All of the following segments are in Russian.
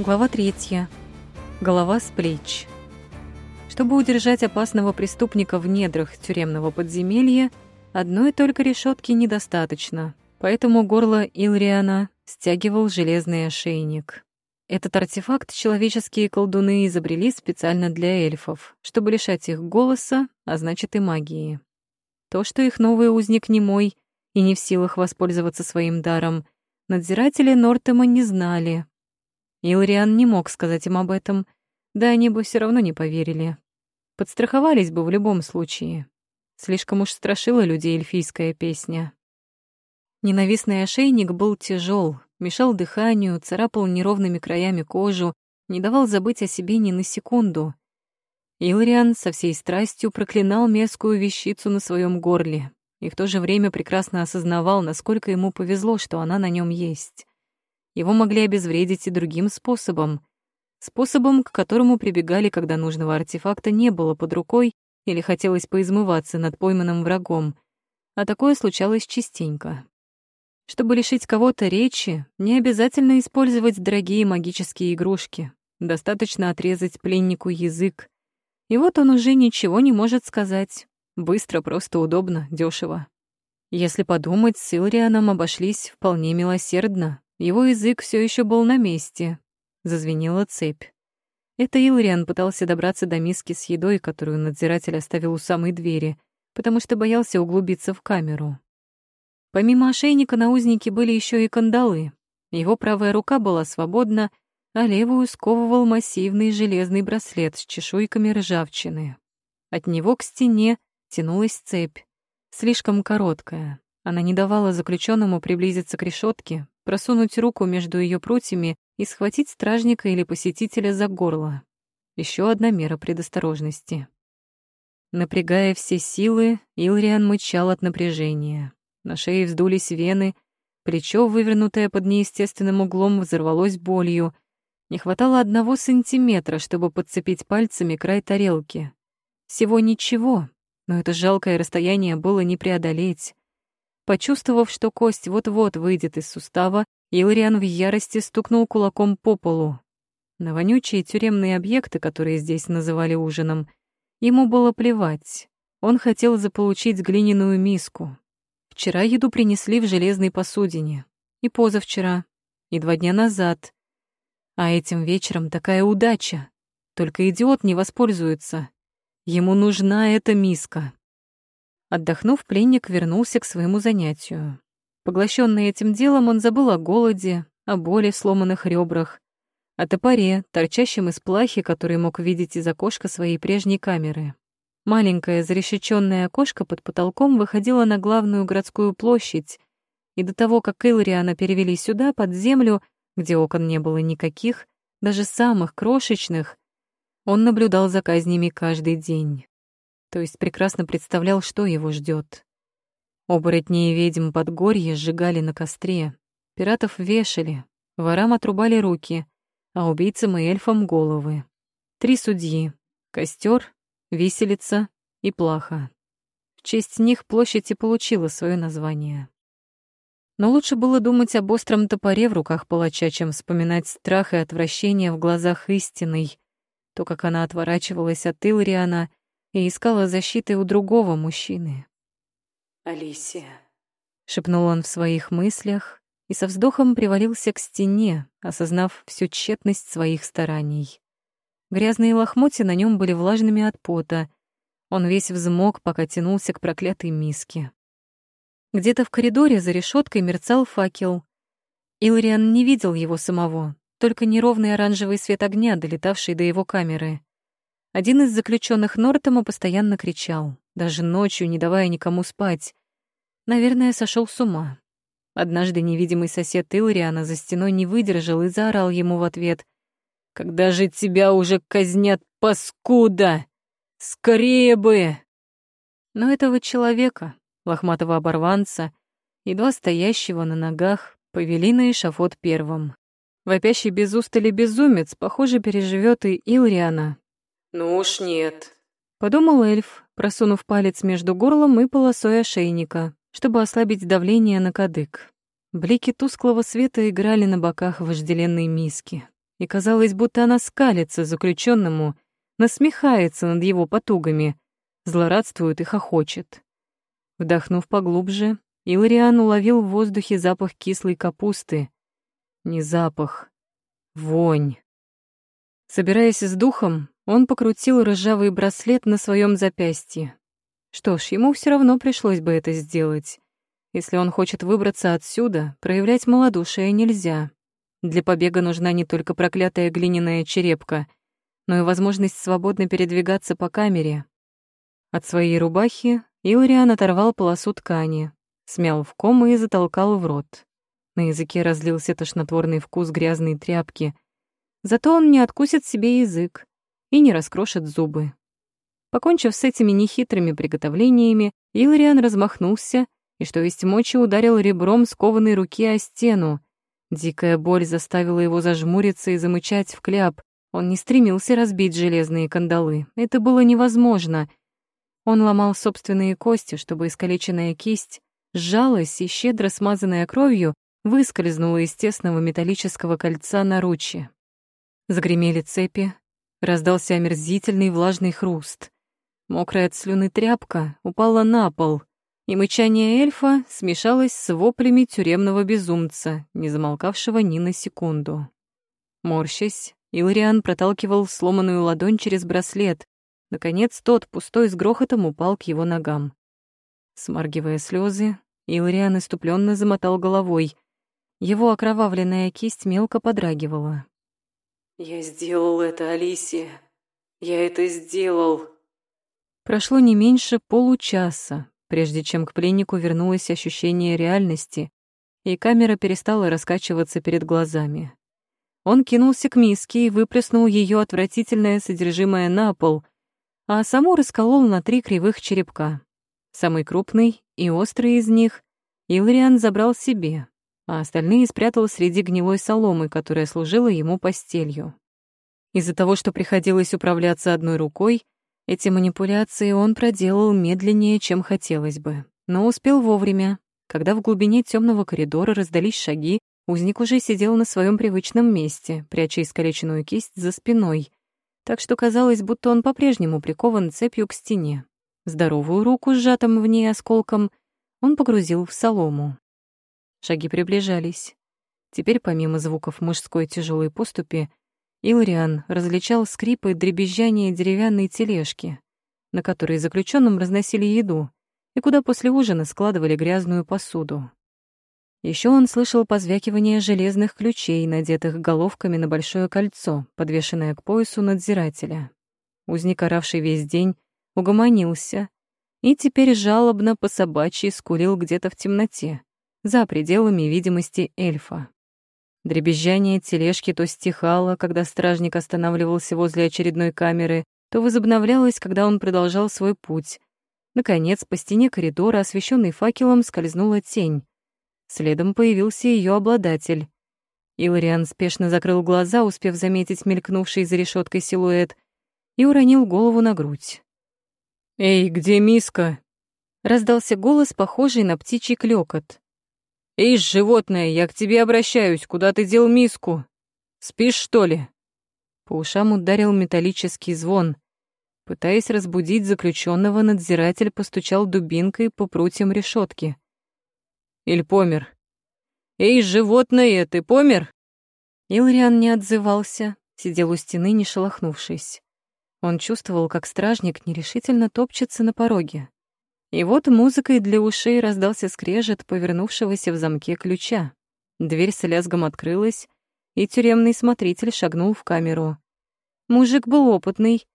Глава третья. Голова с плеч. Чтобы удержать опасного преступника в недрах тюремного подземелья, одной только решетки недостаточно, поэтому горло Илриана стягивал железный ошейник. Этот артефакт человеческие колдуны изобрели специально для эльфов, чтобы лишать их голоса, а значит и магии. То, что их новый узник не мой и не в силах воспользоваться своим даром, надзиратели Нортема не знали, Илриан не мог сказать им об этом, да они бы все равно не поверили. Подстраховались бы в любом случае. Слишком уж страшила людей эльфийская песня. Ненавистный ошейник был тяжел, мешал дыханию, царапал неровными краями кожу, не давал забыть о себе ни на секунду. Илриан со всей страстью проклинал мерзкую вещицу на своем горле и в то же время прекрасно осознавал, насколько ему повезло, что она на нем есть. Его могли обезвредить и другим способом. Способом, к которому прибегали, когда нужного артефакта не было под рукой или хотелось поизмываться над пойманным врагом. А такое случалось частенько. Чтобы лишить кого-то речи, не обязательно использовать дорогие магические игрушки. Достаточно отрезать пленнику язык. И вот он уже ничего не может сказать. Быстро, просто удобно, дешево. Если подумать, с Илрианом обошлись вполне милосердно. Его язык все еще был на месте. Зазвенела цепь. Это Илриан пытался добраться до миски с едой, которую надзиратель оставил у самой двери, потому что боялся углубиться в камеру. Помимо ошейника на узнике были еще и кандалы. Его правая рука была свободна, а левую сковывал массивный железный браслет с чешуйками ржавчины. От него к стене тянулась цепь, слишком короткая. Она не давала заключенному приблизиться к решетке, просунуть руку между ее прутьями и схватить стражника или посетителя за горло. Еще одна мера предосторожности. Напрягая все силы, Илриан мычал от напряжения. На шее вздулись вены, плечо, вывернутое под неестественным углом, взорвалось болью. Не хватало одного сантиметра, чтобы подцепить пальцами край тарелки. Всего ничего, но это жалкое расстояние было не преодолеть. Почувствовав, что кость вот-вот выйдет из сустава, Илриан в ярости стукнул кулаком по полу. На вонючие тюремные объекты, которые здесь называли ужином, ему было плевать. Он хотел заполучить глиняную миску. Вчера еду принесли в железной посудине. И позавчера, и два дня назад. А этим вечером такая удача. Только идиот не воспользуется. Ему нужна эта миска. Отдохнув, пленник вернулся к своему занятию. Поглощенный этим делом, он забыл о голоде, о боли в сломанных ребрах, о топоре, торчащем из плахи, который мог видеть из окошка своей прежней камеры. Маленькое зарешеченное окошко под потолком выходило на главную городскую площадь, и до того, как Илриана перевели сюда, под землю, где окон не было никаких, даже самых крошечных, он наблюдал за казнями каждый день то есть прекрасно представлял, что его ждет. Оборотни и ведьм Подгорья сжигали на костре, пиратов вешали, ворам отрубали руки, а убийцам и эльфам — головы. Три судьи — костер, виселица и плаха. В честь них площадь и получила свое название. Но лучше было думать об остром топоре в руках палача, чем вспоминать страх и отвращение в глазах истинной, то, как она отворачивалась от Илриана и искала защиты у другого мужчины. «Алисия», — шепнул он в своих мыслях и со вздохом привалился к стене, осознав всю тщетность своих стараний. Грязные лохмотья на нем были влажными от пота. Он весь взмок, пока тянулся к проклятой миске. Где-то в коридоре за решеткой мерцал факел. Илриан не видел его самого, только неровный оранжевый свет огня, долетавший до его камеры. Один из заключенных Нортома постоянно кричал, даже ночью не давая никому спать. Наверное, сошел с ума. Однажды невидимый сосед Илриана за стеной не выдержал и заорал ему в ответ. «Когда же тебя уже казнят, паскуда? Скорее бы!» Но этого человека, лохматого оборванца, едва стоящего на ногах, повели на эшафот первым. Вопящий без устали безумец, похоже, переживет и Илриана, «Ну уж нет», — подумал эльф, просунув палец между горлом и полосой ошейника, чтобы ослабить давление на кадык. Блики тусклого света играли на боках вожделенной миски. и казалось, будто она скалится заключенному, насмехается над его потугами, злорадствует и хохочет. Вдохнув поглубже, Илариан уловил в воздухе запах кислой капусты. Не запах, вонь. Собираясь с духом, он покрутил ржавый браслет на своем запястье. Что ж, ему все равно пришлось бы это сделать. Если он хочет выбраться отсюда, проявлять малодушие нельзя. Для побега нужна не только проклятая глиняная черепка, но и возможность свободно передвигаться по камере. От своей рубахи Илариан оторвал полосу ткани, смял в ком и затолкал в рот. На языке разлился тошнотворный вкус грязной тряпки. Зато он не откусит себе язык и не раскрошит зубы. Покончив с этими нехитрыми приготовлениями, Илариан размахнулся и, что есть мочи, ударил ребром скованной руки о стену. Дикая боль заставила его зажмуриться и замычать в кляп. Он не стремился разбить железные кандалы. Это было невозможно. Он ломал собственные кости, чтобы искалеченная кисть сжалась и, щедро смазанная кровью, выскользнула из тесного металлического кольца наручи. Загремели цепи, раздался омерзительный влажный хруст. Мокрая от слюны тряпка упала на пол, и мычание эльфа смешалось с воплями тюремного безумца, не замолкавшего ни на секунду. Морщась, Илариан проталкивал сломанную ладонь через браслет. Наконец тот, пустой с грохотом, упал к его ногам. Смаргивая слезы, Илариан иступленно замотал головой. Его окровавленная кисть мелко подрагивала. «Я сделал это, Алисия. Я это сделал». Прошло не меньше получаса, прежде чем к пленнику вернулось ощущение реальности, и камера перестала раскачиваться перед глазами. Он кинулся к миске и выплеснул ее отвратительное содержимое на пол, а саму расколол на три кривых черепка. Самый крупный и острый из них Илриан забрал себе, а остальные спрятал среди гнилой соломы, которая служила ему постелью. Из-за того, что приходилось управляться одной рукой, эти манипуляции он проделал медленнее, чем хотелось бы, но успел вовремя. Когда в глубине темного коридора раздались шаги, узник уже сидел на своем привычном месте, пряча искалеченную кисть за спиной, так что казалось, будто он по-прежнему прикован цепью к стене. Здоровую руку, сжатым в ней осколком, он погрузил в солому. Шаги приближались. Теперь, помимо звуков мужской тяжелой поступи, Илриан различал скрипы и дребезжание деревянной тележки, на которой заключенным разносили еду и куда после ужина складывали грязную посуду. Еще он слышал позвякивание железных ключей, надетых головками на большое кольцо, подвешенное к поясу надзирателя. Узник, оравший весь день, угомонился и теперь жалобно по собачьи скулил где-то в темноте, за пределами видимости эльфа. Дребезжание тележки то стихало, когда стражник останавливался возле очередной камеры, то возобновлялось, когда он продолжал свой путь. Наконец, по стене коридора, освещенный факелом, скользнула тень. Следом появился ее обладатель. Илариан спешно закрыл глаза, успев заметить мелькнувший за решеткой силуэт, и уронил голову на грудь. «Эй, где миска?» Раздался голос, похожий на птичий клёкот. «Эй, животное, я к тебе обращаюсь, куда ты дел миску? Спишь, что ли?» По ушам ударил металлический звон. Пытаясь разбудить заключенного, надзиратель постучал дубинкой по прутьям решетки. «Иль помер?» «Эй, животное, ты помер?» Илриан не отзывался, сидел у стены, не шелохнувшись. Он чувствовал, как стражник нерешительно топчется на пороге. И вот музыкой для ушей раздался скрежет повернувшегося в замке ключа. Дверь с лязгом открылась, и тюремный смотритель шагнул в камеру. Мужик был опытный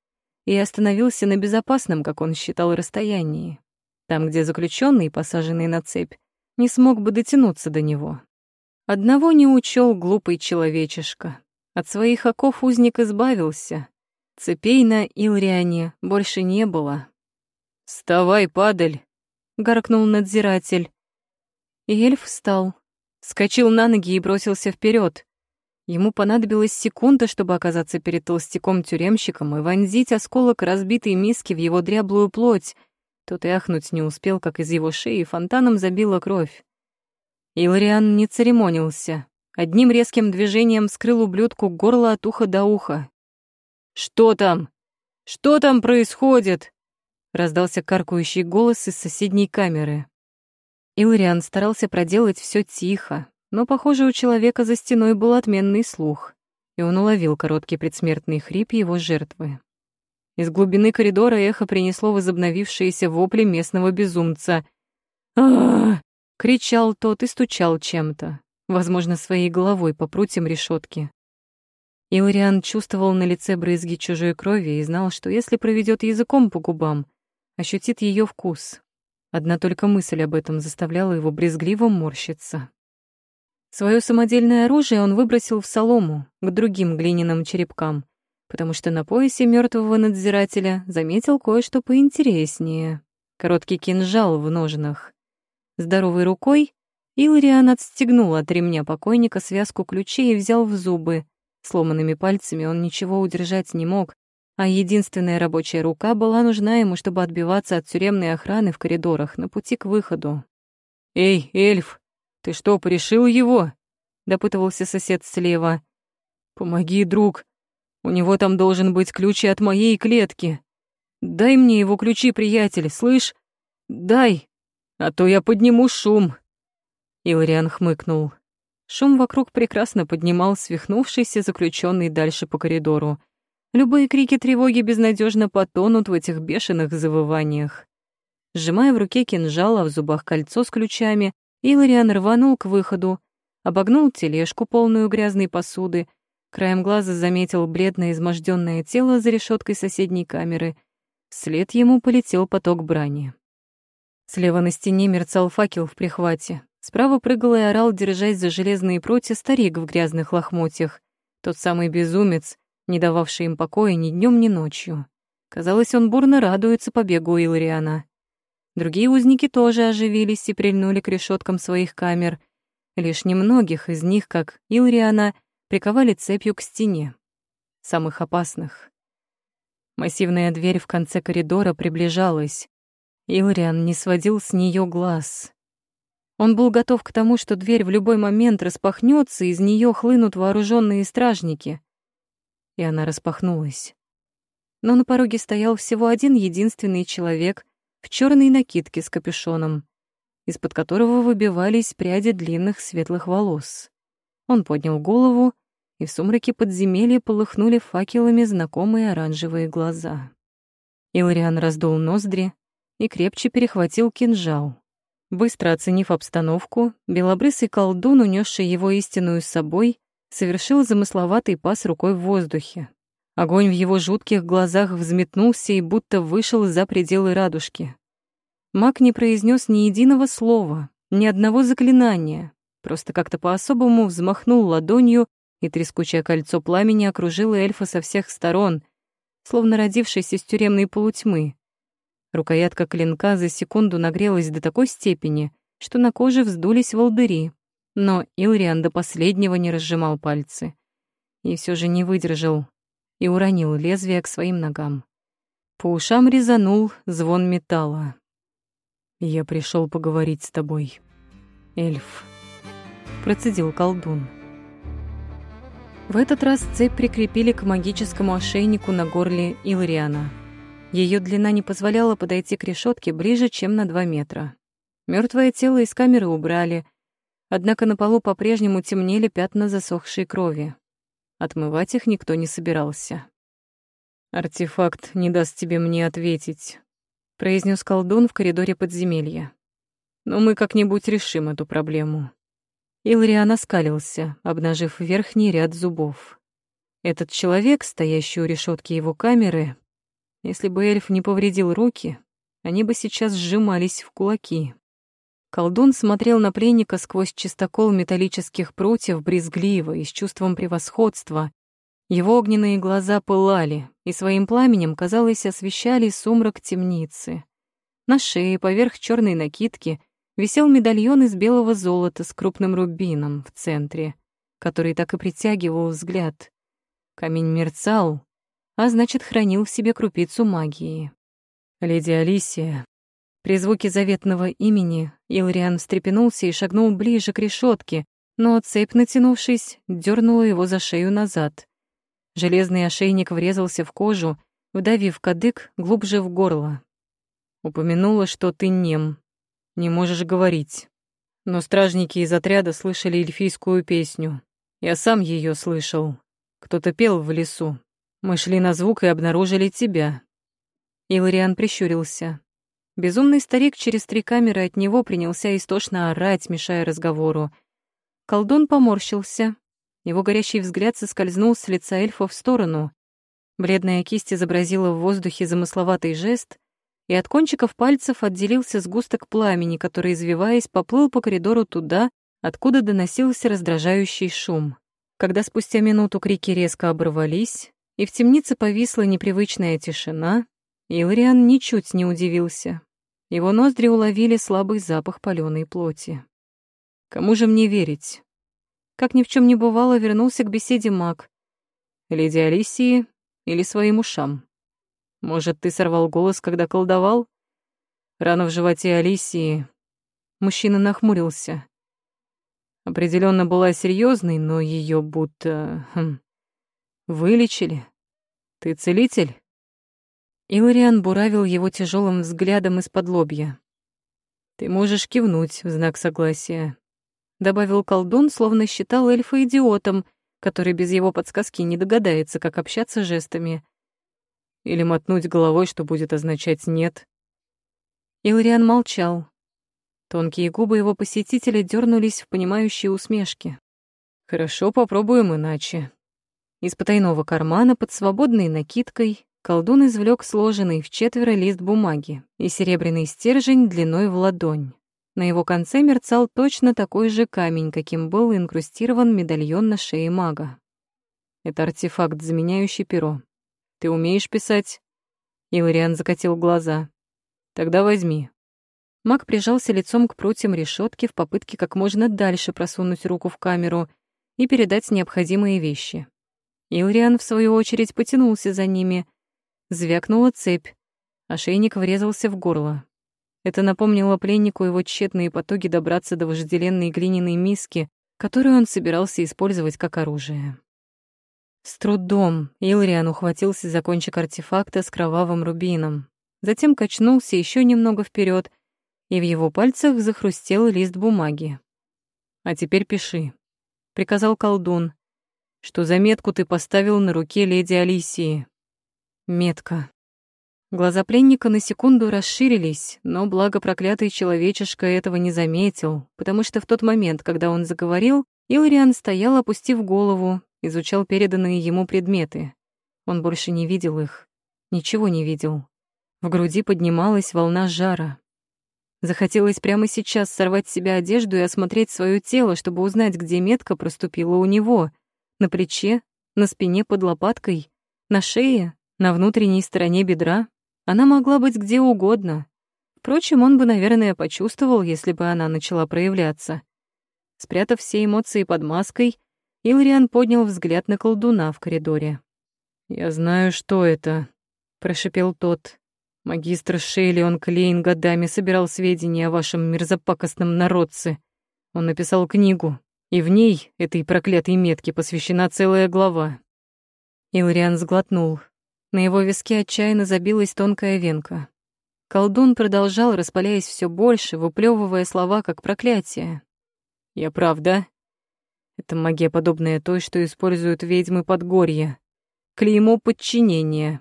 и остановился на безопасном, как он считал, расстоянии. Там, где заключенный, посаженный на цепь, не смог бы дотянуться до него. Одного не учел глупый человечишка. От своих оков узник избавился. Цепей на Илриане больше не было. «Вставай, падаль!» — гаркнул надзиратель. И эльф встал, скочил на ноги и бросился вперед. Ему понадобилась секунда, чтобы оказаться перед толстяком-тюремщиком и вонзить осколок разбитой миски в его дряблую плоть. Тот и ахнуть не успел, как из его шеи фонтаном забила кровь. Илариан не церемонился, Одним резким движением скрыл ублюдку горло от уха до уха. «Что там? Что там происходит?» Раздался каркающий голос из соседней камеры. Илриан старался проделать все тихо, но, похоже, у человека за стеной был отменный слух, и он уловил короткий предсмертный хрип его жертвы. Из глубины коридора эхо принесло возобновившиеся вопли местного безумца. а кричал тот и стучал чем-то, возможно, своей головой по прутьям решетки. Илриан чувствовал на лице брызги чужой крови и знал, что если проведет языком по губам, ощутит ее вкус. Одна только мысль об этом заставляла его брезгливо морщиться. Свое самодельное оружие он выбросил в солому, к другим глиняным черепкам, потому что на поясе мертвого надзирателя заметил кое-что поинтереснее. Короткий кинжал в ножнах. Здоровой рукой Илриан отстегнул от ремня покойника связку ключей и взял в зубы. Сломанными пальцами он ничего удержать не мог, а единственная рабочая рука была нужна ему, чтобы отбиваться от тюремной охраны в коридорах на пути к выходу. «Эй, эльф, ты что, порешил его?» — допытывался сосед слева. «Помоги, друг. У него там должен быть ключи от моей клетки. Дай мне его ключи, приятель, слышь? Дай, а то я подниму шум». Илариан хмыкнул. Шум вокруг прекрасно поднимал свихнувшийся заключенный дальше по коридору. Любые крики тревоги безнадежно потонут в этих бешеных завываниях. Сжимая в руке кинжал, а в зубах кольцо с ключами, Илариан рванул к выходу, обогнул тележку, полную грязной посуды, краем глаза заметил бледное изможденное тело за решеткой соседней камеры. Вслед ему полетел поток брани. Слева на стене мерцал факел в прихвате. Справа прыгал и орал, держась за железные прутья, старик в грязных лохмотьях. Тот самый безумец, не дававший им покоя ни днем, ни ночью. Казалось, он бурно радуется побегу Илариана. Другие узники тоже оживились и прильнули к решеткам своих камер. Лишь немногих из них, как Илриана, приковали цепью к стене. Самых опасных. Массивная дверь в конце коридора приближалась. Илриан не сводил с нее глаз. Он был готов к тому, что дверь в любой момент распахнется, и из нее хлынут вооруженные стражники и она распахнулась. Но на пороге стоял всего один единственный человек в черной накидке с капюшоном, из-под которого выбивались пряди длинных светлых волос. Он поднял голову, и в сумраке подземелья полыхнули факелами знакомые оранжевые глаза. Илариан раздул ноздри и крепче перехватил кинжал. Быстро оценив обстановку, белобрысый колдун, унесший его истинную с собой, совершил замысловатый пас рукой в воздухе. Огонь в его жутких глазах взметнулся и будто вышел за пределы радужки. Маг не произнес ни единого слова, ни одного заклинания, просто как-то по-особому взмахнул ладонью, и трескучее кольцо пламени окружило эльфа со всех сторон, словно родившись из тюремной полутьмы. Рукоятка клинка за секунду нагрелась до такой степени, что на коже вздулись волдыри, но Илриан до последнего не разжимал пальцы. И все же не выдержал и уронил лезвие к своим ногам. По ушам резанул звон металла. «Я пришел поговорить с тобой, эльф», — процедил колдун. В этот раз цепь прикрепили к магическому ошейнику на горле Илриана. Ее длина не позволяла подойти к решетке ближе, чем на два метра. Мертвое тело из камеры убрали, Однако на полу по-прежнему темнели пятна засохшей крови. Отмывать их никто не собирался. «Артефакт не даст тебе мне ответить», — произнес колдун в коридоре подземелья. «Но мы как-нибудь решим эту проблему». Илриан оскалился, обнажив верхний ряд зубов. Этот человек, стоящий у решетки его камеры, если бы эльф не повредил руки, они бы сейчас сжимались в кулаки. Колдун смотрел на пленника сквозь чистокол металлических прутьев брезгливо и с чувством превосходства. Его огненные глаза пылали и своим пламенем, казалось, освещали сумрак темницы. На шее, поверх черной накидки, висел медальон из белого золота с крупным рубином в центре, который так и притягивал взгляд. Камень мерцал, а значит, хранил в себе крупицу магии. «Леди Алисия», при звуке заветного имени Илриан встрепенулся и шагнул ближе к решетке, но цепь, натянувшись, дернула его за шею назад. Железный ошейник врезался в кожу, вдавив кадык глубже в горло. Упомянула, что ты нем, не можешь говорить. Но стражники из отряда слышали эльфийскую песню. Я сам ее слышал. Кто-то пел в лесу. Мы шли на звук и обнаружили тебя. Илариан прищурился. Безумный старик через три камеры от него принялся истошно орать, мешая разговору. Колдун поморщился. Его горящий взгляд соскользнул с лица эльфа в сторону. Бледная кисть изобразила в воздухе замысловатый жест, и от кончиков пальцев отделился сгусток пламени, который, извиваясь, поплыл по коридору туда, откуда доносился раздражающий шум. Когда спустя минуту крики резко оборвались, и в темнице повисла непривычная тишина, Илриан ничуть не удивился. Его ноздри уловили слабый запах палёной плоти. «Кому же мне верить?» Как ни в чем не бывало, вернулся к беседе маг. «Леди Алисии или своим ушам?» Может, ты сорвал голос, когда колдовал? Рана в животе Алисии. Мужчина нахмурился. Определенно была серьезной, но ее будто хм, вылечили. Ты целитель? Илариан буравил его тяжелым взглядом из-под лобья. Ты можешь кивнуть в знак согласия, добавил колдун, словно считал эльфа идиотом, который без его подсказки не догадается, как общаться жестами. Или мотнуть головой, что будет означать «нет». Илриан молчал. Тонкие губы его посетителя дернулись в понимающие усмешки. «Хорошо, попробуем иначе». Из потайного кармана под свободной накидкой колдун извлек сложенный в четверо лист бумаги и серебряный стержень длиной в ладонь. На его конце мерцал точно такой же камень, каким был инкрустирован медальон на шее мага. Это артефакт, заменяющий перо. Ты умеешь писать?» Илариан закатил глаза. «Тогда возьми». Маг прижался лицом к прутьям решетки в попытке как можно дальше просунуть руку в камеру и передать необходимые вещи. Илриан, в свою очередь, потянулся за ними. Звякнула цепь. Ошейник врезался в горло. Это напомнило пленнику его тщетные потуги добраться до вожделенной глиняной миски, которую он собирался использовать как оружие. С трудом Илриан ухватился за кончик артефакта с кровавым рубином. Затем качнулся еще немного вперед, и в его пальцах захрустел лист бумаги. «А теперь пиши», — приказал колдун, «что заметку ты поставил на руке леди Алисии». Метка. Глаза пленника на секунду расширились, но благо проклятый человечишка этого не заметил, потому что в тот момент, когда он заговорил, Илариан стоял, опустив голову, изучал переданные ему предметы. Он больше не видел их, ничего не видел. В груди поднималась волна жара. Захотелось прямо сейчас сорвать с себя одежду и осмотреть свое тело, чтобы узнать, где метка проступила у него. На плече, на спине под лопаткой, на шее, на внутренней стороне бедра. Она могла быть где угодно. Впрочем, он бы, наверное, почувствовал, если бы она начала проявляться. Спрятав все эмоции под маской, Илриан поднял взгляд на колдуна в коридоре. «Я знаю, что это», — прошипел тот. «Магистр Шейлион Клейн годами собирал сведения о вашем мерзопакостном народце. Он написал книгу, и в ней, этой проклятой метке, посвящена целая глава». Илриан сглотнул. На его виске отчаянно забилась тонкая венка. Колдун продолжал, распаляясь все больше, выплевывая слова как проклятие. «Я правда. Это магия, подобная той, что используют ведьмы Подгорья. Клеймо подчинения.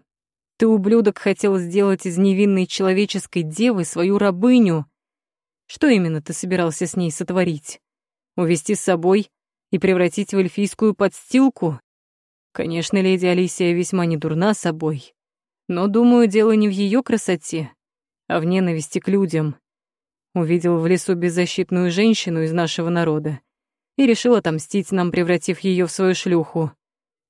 Ты, ублюдок, хотел сделать из невинной человеческой девы свою рабыню. Что именно ты собирался с ней сотворить? Увести с собой и превратить в эльфийскую подстилку? Конечно, леди Алисия весьма не дурна собой, но, думаю, дело не в ее красоте, а в ненависти к людям. Увидел в лесу беззащитную женщину из нашего народа и решил отомстить нам, превратив ее в свою шлюху.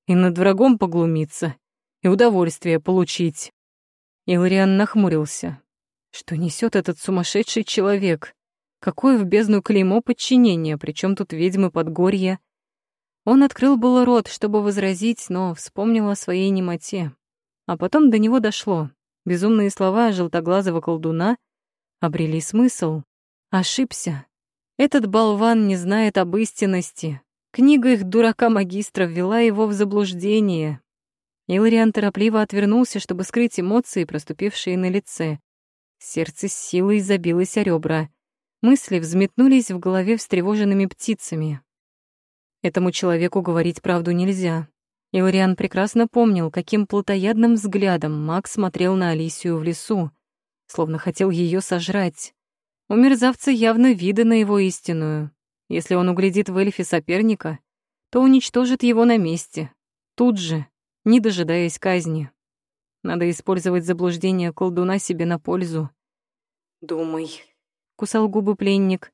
И над врагом поглумиться, и удовольствие получить. Илариан нахмурился. Что несет этот сумасшедший человек? Какое в бездну клеймо подчинения, причем тут ведьмы Подгорья? Он открыл было рот, чтобы возразить, но вспомнил о своей немоте. А потом до него дошло. Безумные слова желтоглазого колдуна обрели смысл. Ошибся. Этот болван не знает об истинности. Книга их дурака-магистра ввела его в заблуждение. Илариан торопливо отвернулся, чтобы скрыть эмоции, проступившие на лице. Сердце с силой забилось о ребра. Мысли взметнулись в голове встревоженными птицами. Этому человеку говорить правду нельзя. Илариан прекрасно помнил, каким плотоядным взглядом Макс смотрел на Алисию в лесу, словно хотел ее сожрать. У мерзавца явно виды на его истинную. Если он углядит в эльфе соперника, то уничтожит его на месте, тут же, не дожидаясь казни. Надо использовать заблуждение колдуна себе на пользу. «Думай», — кусал губы пленник.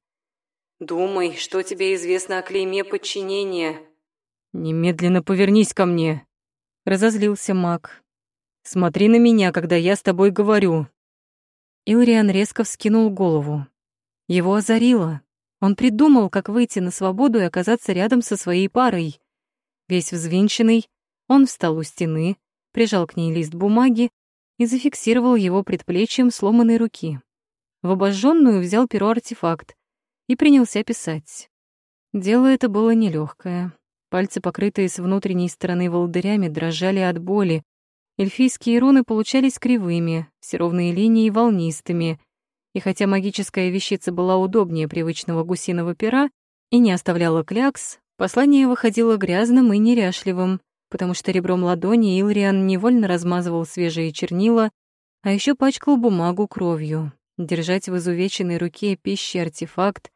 «Думай, что тебе известно о клейме подчинения». «Немедленно повернись ко мне», — разозлился маг. «Смотри на меня, когда я с тобой говорю». Илриан резко вскинул голову. Его озарило. Он придумал, как выйти на свободу и оказаться рядом со своей парой. Весь взвинченный, он встал у стены, прижал к ней лист бумаги и зафиксировал его предплечьем сломанной руки. В обожженную взял перо-артефакт и принялся писать. Дело это было нелегкое. Пальцы, покрытые с внутренней стороны волдырями, дрожали от боли. Эльфийские руны получались кривыми, все ровные линии волнистыми — и хотя магическая вещица была удобнее привычного гусиного пера и не оставляла клякс, послание выходило грязным и неряшливым, потому что ребром ладони Илриан невольно размазывал свежие чернила, а еще пачкал бумагу кровью. Держать в изувеченной руке пищи артефакт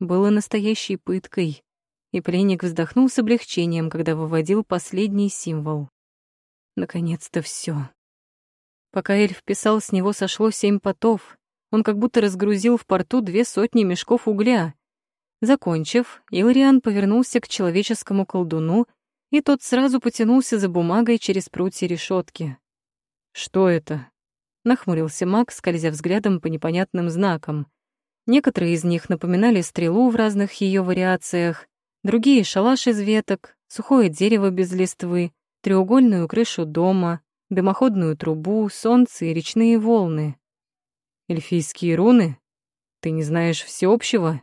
было настоящей пыткой, и пленник вздохнул с облегчением, когда выводил последний символ. Наконец-то все. Пока эльф писал, с него сошло семь потов, он как будто разгрузил в порту две сотни мешков угля. Закончив, Илариан повернулся к человеческому колдуну, и тот сразу потянулся за бумагой через прутья решетки. «Что это?» — нахмурился маг, скользя взглядом по непонятным знакам. Некоторые из них напоминали стрелу в разных ее вариациях, другие — шалаш из веток, сухое дерево без листвы, треугольную крышу дома, дымоходную трубу, солнце и речные волны. Эльфийские руны? Ты не знаешь всеобщего?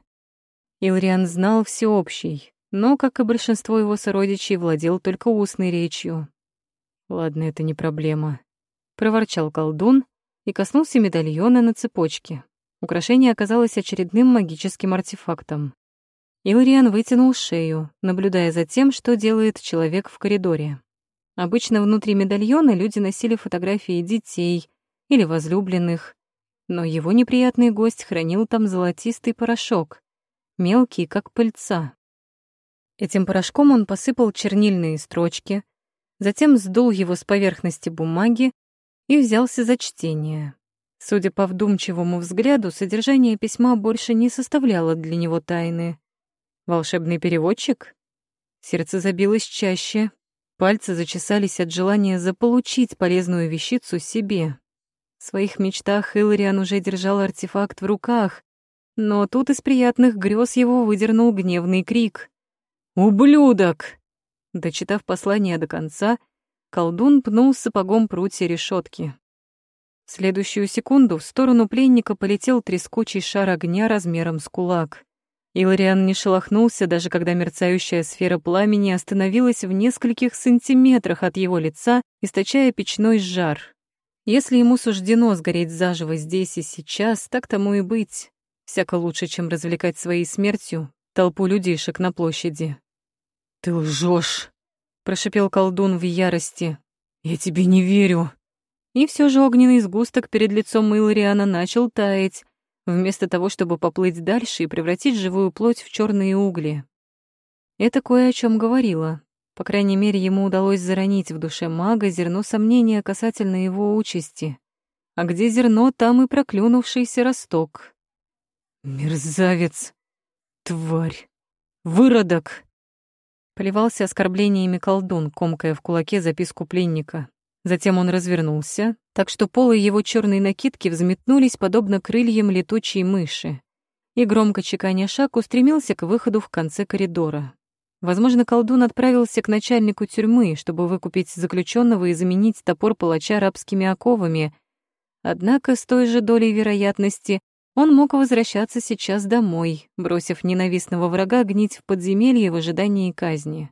Илриан знал всеобщий, но, как и большинство его сородичей, владел только устной речью. «Ладно, это не проблема», — проворчал колдун и коснулся медальона на цепочке. Украшение оказалось очередным магическим артефактом. Илриан вытянул шею, наблюдая за тем, что делает человек в коридоре. Обычно внутри медальона люди носили фотографии детей или возлюбленных, но его неприятный гость хранил там золотистый порошок, мелкий, как пыльца. Этим порошком он посыпал чернильные строчки, затем сдул его с поверхности бумаги и взялся за чтение. Судя по вдумчивому взгляду, содержание письма больше не составляло для него тайны. Волшебный переводчик? Сердце забилось чаще, пальцы зачесались от желания заполучить полезную вещицу себе. В своих мечтах Хиллариан уже держал артефакт в руках, но тут из приятных грез его выдернул гневный крик. «Ублюдок!» Дочитав послание до конца, колдун пнул сапогом прутья решетки. В следующую секунду в сторону пленника полетел трескучий шар огня размером с кулак. Илариан не шелохнулся, даже когда мерцающая сфера пламени остановилась в нескольких сантиметрах от его лица, источая печной жар. Если ему суждено сгореть заживо здесь и сейчас, так тому и быть. Всяко лучше, чем развлекать своей смертью толпу людишек на площади. «Ты лжешь, прошипел колдун в ярости. «Я тебе не верю!» И все же огненный сгусток перед лицом Илариана начал таять, вместо того, чтобы поплыть дальше и превратить живую плоть в черные угли. Это кое о чем говорило. По крайней мере, ему удалось заронить в душе мага зерно сомнения касательно его участи. А где зерно, там и проклюнувшийся росток. «Мерзавец! Тварь! Выродок!» Поливался оскорблениями колдун, комкая в кулаке записку пленника. Затем он развернулся, так что полы его черной накидки взметнулись подобно крыльям летучей мыши. И громко чеканя шаг устремился к выходу в конце коридора. Возможно, колдун отправился к начальнику тюрьмы, чтобы выкупить заключенного и заменить топор палача рабскими оковами. Однако с той же долей вероятности он мог возвращаться сейчас домой, бросив ненавистного врага гнить в подземелье в ожидании казни.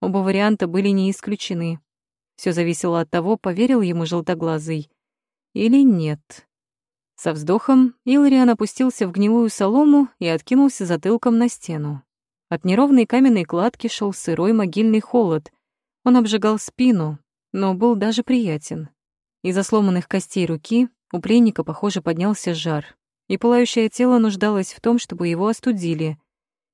Оба варианта были не исключены. Все зависело от того, поверил ему желтоглазый или нет. Со вздохом Илариан опустился в гнилую солому и откинулся затылком на стену. От неровной каменной кладки шел сырой могильный холод. Он обжигал спину, но был даже приятен. Из-за сломанных костей руки у пленника, похоже, поднялся жар и пылающее тело нуждалось в том, чтобы его остудили.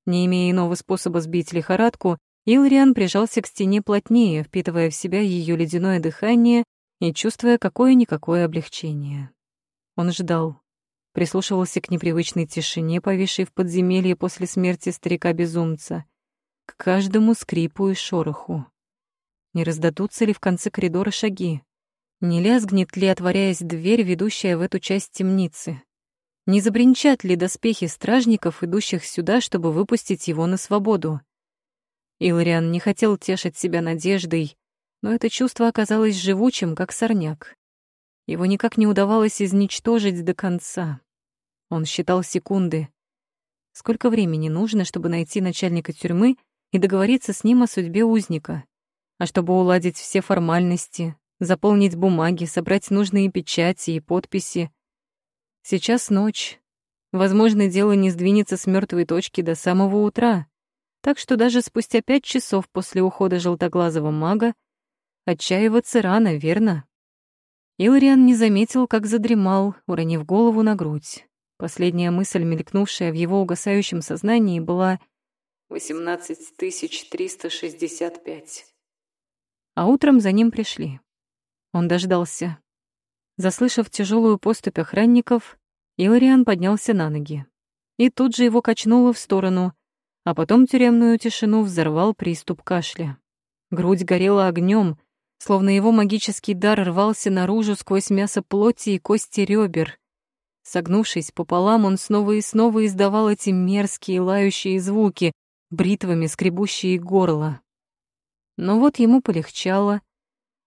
Не имея иного способа сбить лихорадку, Илриан прижался к стене плотнее, впитывая в себя ее ледяное дыхание и чувствуя какое-никакое облегчение. Он ждал, прислушивался к непривычной тишине, повисшей в подземелье после смерти старика-безумца, к каждому скрипу и шороху. Не раздадутся ли в конце коридора шаги? Не лязгнет ли, отворяясь дверь, ведущая в эту часть темницы? Не забринчат ли доспехи стражников, идущих сюда, чтобы выпустить его на свободу? Илариан не хотел тешить себя надеждой, но это чувство оказалось живучим, как сорняк. Его никак не удавалось изничтожить до конца. Он считал секунды. Сколько времени нужно, чтобы найти начальника тюрьмы и договориться с ним о судьбе узника? А чтобы уладить все формальности, заполнить бумаги, собрать нужные печати и подписи — Сейчас ночь. Возможно, дело не сдвинется с мертвой точки до самого утра. Так что даже спустя пять часов после ухода желтоглазого мага отчаиваться рано, верно? Илариан не заметил, как задремал, уронив голову на грудь. Последняя мысль, мелькнувшая в его угасающем сознании, была «Восемнадцать тысяч триста шестьдесят пять». А утром за ним пришли. Он дождался. Заслышав тяжелую поступь охранников, Илариан поднялся на ноги. И тут же его качнуло в сторону, а потом тюремную тишину взорвал приступ кашля. Грудь горела огнем, словно его магический дар рвался наружу сквозь мясо плоти и кости ребер. Согнувшись пополам, он снова и снова издавал эти мерзкие лающие звуки, бритвами скребущие горло. Но вот ему полегчало,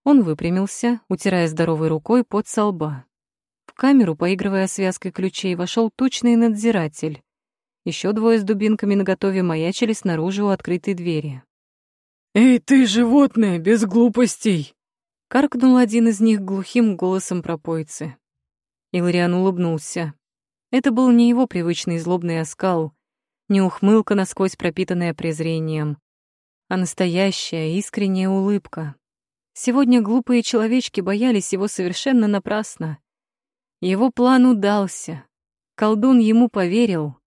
он выпрямился, утирая здоровой рукой под со лба. В камеру, поигрывая связкой ключей, вошел тучный надзиратель. Еще двое с дубинками наготове маячили снаружи у открытой двери. «Эй, ты, животное, без глупостей!» Каркнул один из них глухим голосом пропойцы. Илариан улыбнулся. Это был не его привычный злобный оскал, не ухмылка насквозь пропитанная презрением, а настоящая искренняя улыбка. Сегодня глупые человечки боялись его совершенно напрасно. Его план удался. Колдун ему поверил.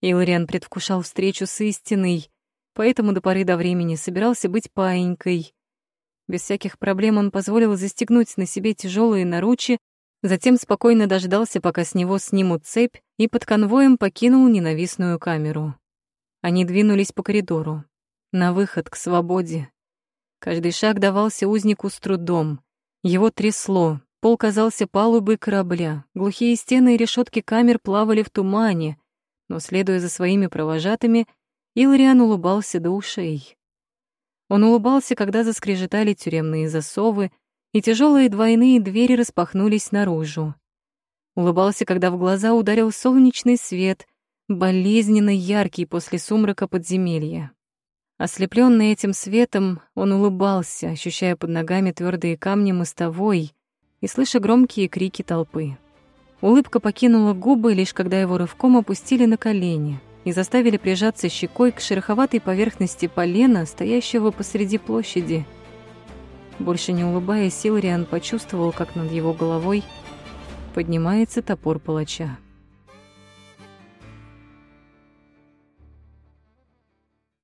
Илариан предвкушал встречу с истиной, поэтому до поры до времени собирался быть паинькой. Без всяких проблем он позволил застегнуть на себе тяжелые наручи, затем спокойно дождался, пока с него снимут цепь, и под конвоем покинул ненавистную камеру. Они двинулись по коридору, на выход к свободе. Каждый шаг давался узнику с трудом. Его трясло, пол казался палубой корабля, глухие стены и решетки камер плавали в тумане, но, следуя за своими провожатыми, Илариан улыбался до ушей. Он улыбался, когда заскрежетали тюремные засовы, и тяжелые двойные двери распахнулись наружу. Улыбался, когда в глаза ударил солнечный свет, болезненно яркий после сумрака подземелья. Ослепленный этим светом, он улыбался, ощущая под ногами твердые камни мостовой и слыша громкие крики толпы. Улыбка покинула губы, лишь когда его рывком опустили на колени и заставили прижаться щекой к шероховатой поверхности полена, стоящего посреди площади. Больше не улыбаясь, Силариан почувствовал, как над его головой поднимается топор палача.